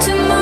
to my